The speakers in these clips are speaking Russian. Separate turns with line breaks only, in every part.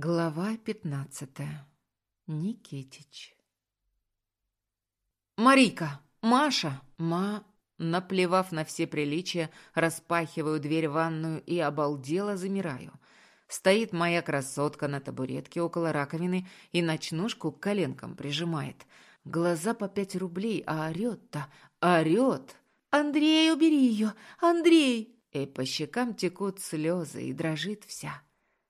Глава пятнадцатая. Никитич. «Марика! Маша! Ма...» Наплевав на все приличия, распахиваю дверь в ванную и обалдело замираю. Стоит моя красотка на табуретке около раковины и ночнушку к коленкам прижимает. Глаза по пять рублей, а орёт-то, орёт! «Андрей, убери ее! Андрей!» И по щекам текут слезы, и дрожит вся.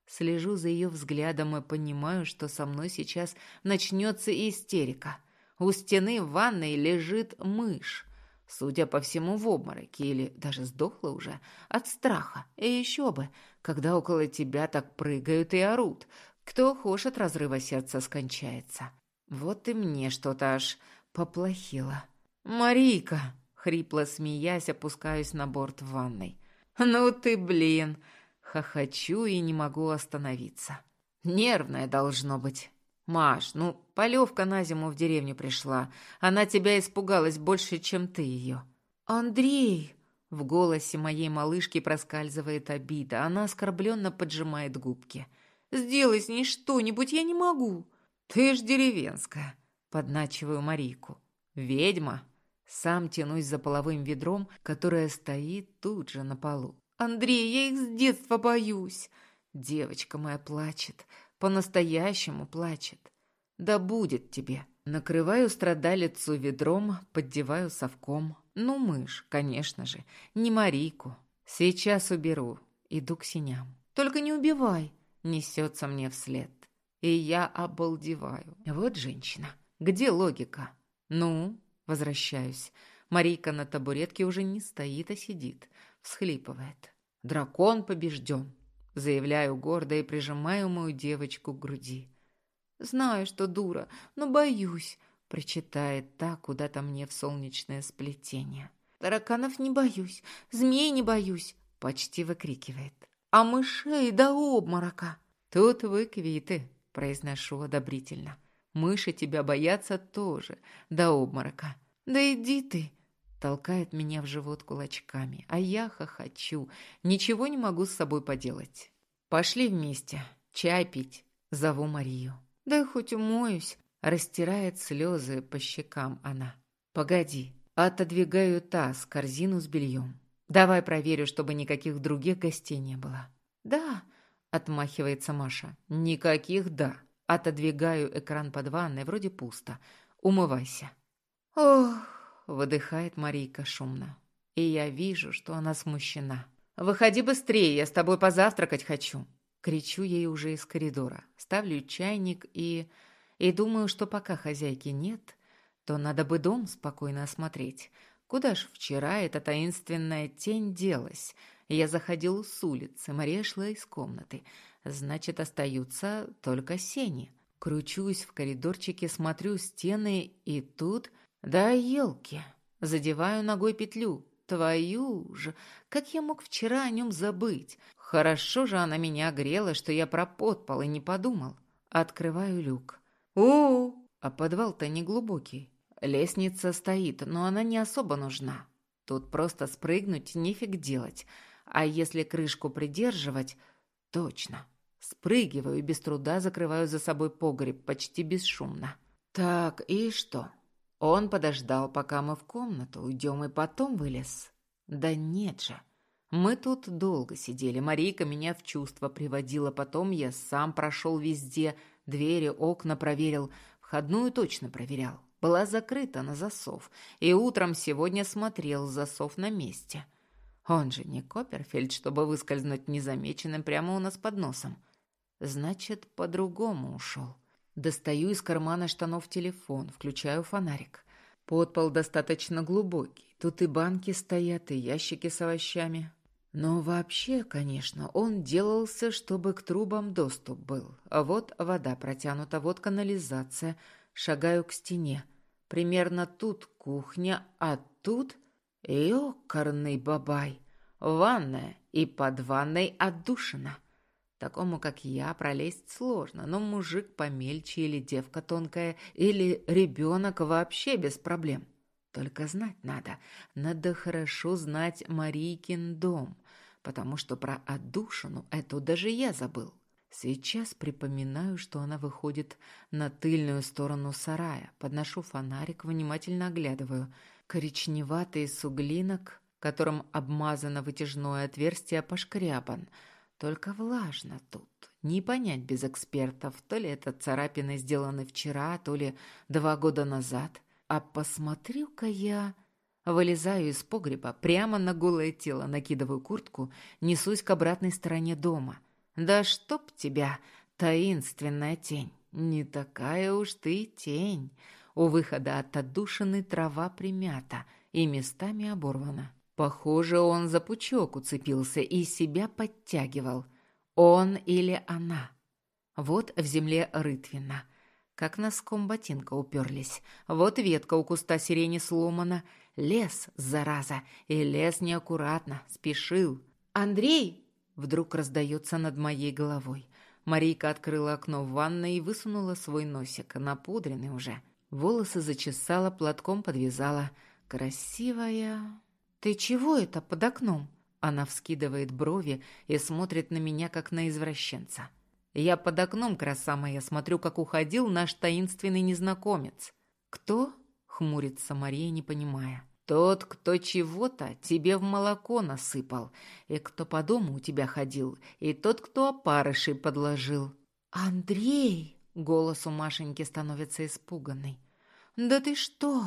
Слежу за ее взглядом и понимаю, что со мной сейчас начнется истерика. У стены в ванной лежит мышь. Судя по всему, в обмороке или даже сдохла уже от страха. И еще бы, когда около тебя так прыгают и орут. Кто хочет от разрыва сердца скончается. Вот и мне что-то аж поплохело. «Марийка!» — хрипло смеясь, опускаюсь на борт в ванной. «Ну ты, блин!» Хохочу и не могу остановиться. Нервная должно быть. Маш, ну, Полевка на зиму в деревню пришла. Она тебя испугалась больше, чем ты ее. Андрей! В голосе моей малышки проскальзывает обида. Она оскорбленно поджимает губки. «Сделай с ней что-нибудь, я не могу». «Ты ж деревенская», — подначиваю Марийку. «Ведьма». Сам тянусь за половым ведром, которое стоит тут же на полу. Андрей, я их с детства боюсь. Девочка моя плачет, по-настоящему плачет. Да будет тебе. Накрываю страдалицу ведром, поддеваю совком. Ну, мышь, конечно же, не Марику. Сейчас уберу, иду к синям. Только не убивай, несется мне вслед. И я обалдеваю. Вот женщина. Где логика? Ну, возвращаюсь. Марийка на табуретке уже не стоит, а сидит всхлипывает. «Дракон побежден», — заявляю гордо и прижимаю мою девочку к груди. «Знаю, что дура, но боюсь», — прочитает та куда-то мне в солнечное сплетение. «Тараканов не боюсь, змей не боюсь», — почти выкрикивает. «А мышей до обморока». «Тут вы квиты», — произношу одобрительно. «Мыши тебя боятся тоже, до обморока». «Да иди ты», Толкает меня в живот кулачками, а я хохочу. Ничего не могу с собой поделать. Пошли вместе. Чай пить. Зову Марию. Да хоть умоюсь. Растирает слезы по щекам она. Погоди. Отодвигаю таз, корзину с бельем. Давай проверю, чтобы никаких других гостей не было. Да, отмахивается Маша. Никаких «да». Отодвигаю экран под ванной, вроде пусто. Умывайся. Ох, выдыхает Марийка шумно. И я вижу, что она смущена. «Выходи быстрее, я с тобой позавтракать хочу!» Кричу ей уже из коридора. Ставлю чайник и... И думаю, что пока хозяйки нет, то надо бы дом спокойно осмотреть. Куда ж вчера эта таинственная тень делась? Я заходил с улицы, Мария шла из комнаты. Значит, остаются только сени. Кручусь в коридорчике, смотрю стены, и тут да елки, задеваю ногой петлю. Твою же, как я мог вчера о нем забыть? Хорошо же она меня грела, что я про подпол и не подумал. Открываю люк. у, А подвал-то не глубокий. Лестница стоит, но она не особо нужна. Тут просто спрыгнуть нефиг делать. А если крышку придерживать, точно. Спрыгиваю и без труда закрываю за собой погреб почти бесшумно. Так, и что? Он подождал, пока мы в комнату уйдем, и потом вылез. Да нет же. Мы тут долго сидели. Марийка меня в чувство приводила. Потом я сам прошел везде. Двери, окна проверил. Входную точно проверял. Была закрыта на засов. И утром сегодня смотрел засов на месте. Он же не Копперфельд, чтобы выскользнуть незамеченным прямо у нас под носом. Значит, по-другому ушел. Достаю из кармана штанов телефон, включаю фонарик. Подпол достаточно глубокий. Тут и банки стоят, и ящики с овощами. Но вообще, конечно, он делался, чтобы к трубам доступ был. А вот вода протянута, вот канализация. Шагаю к стене. Примерно тут кухня, а тут... Ёкарный бабай! Ванная и под ванной отдушина. Такому, как я, пролезть сложно, но мужик помельче или девка тонкая, или ребенок вообще без проблем. Только знать надо. Надо хорошо знать Марийкин дом, потому что про отдушину эту даже я забыл. Сейчас припоминаю, что она выходит на тыльную сторону сарая. Подношу фонарик, внимательно оглядываю. Коричневатый суглинок, которым обмазано вытяжное отверстие, пошкрябан. Только влажно тут. Не понять без экспертов, то ли это царапины сделаны вчера, то ли два года назад. А посмотрю-ка я... Вылезаю из погреба, прямо на голое тело накидываю куртку, несусь к обратной стороне дома. Да чтоб тебя, таинственная тень! Не такая уж ты тень. У выхода от отдушины трава примята и местами оборвана. Похоже, он за пучок уцепился и себя подтягивал. Он или она. Вот в земле рытвина. Как носком ботинка уперлись. Вот ветка у куста сирени сломана. Лес, зараза, и лес неаккуратно, спешил. «Андрей!» Вдруг раздается над моей головой. Марийка открыла окно в ванной и высунула свой носик, напудренный уже. Волосы зачесала, платком подвязала. «Красивая!» «Ты чего это под окном?» Она вскидывает брови и смотрит на меня, как на извращенца. «Я под окном, краса моя, смотрю, как уходил наш таинственный незнакомец». «Кто?» — хмурится Мария, не понимая. Тот, кто чего-то тебе в молоко насыпал, и кто по дому у тебя ходил, и тот, кто опарышей подложил. «Андрей!» — голос у Машеньки становится испуганный. «Да ты что?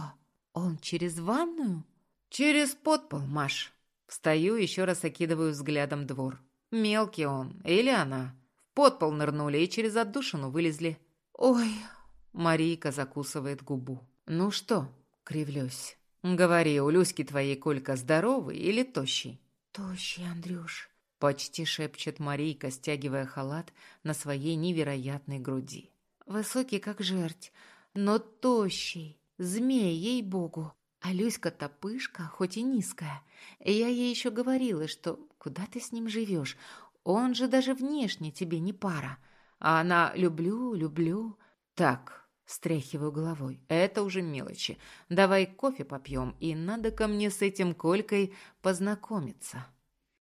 Он через ванную?» «Через подпол, Маш». Встаю, еще раз окидываю взглядом двор. Мелкий он, или она. В подпол нырнули и через отдушину вылезли. «Ой!» — Марийка закусывает губу. «Ну что?» — кривлюсь. «Говори, у Люськи твоей Колька здоровый или тощий?» «Тощий, Андрюш», — почти шепчет Марийка, стягивая халат на своей невероятной груди. «Высокий, как жерть, но тощий, змей, ей-богу. А Люська-то пышка, хоть и низкая. Я ей еще говорила, что куда ты с ним живешь? Он же даже внешне тебе не пара. А она «люблю, люблю». Так, Стряхиваю головой. Это уже мелочи. Давай кофе попьем, и надо ко мне с этим Колькой познакомиться.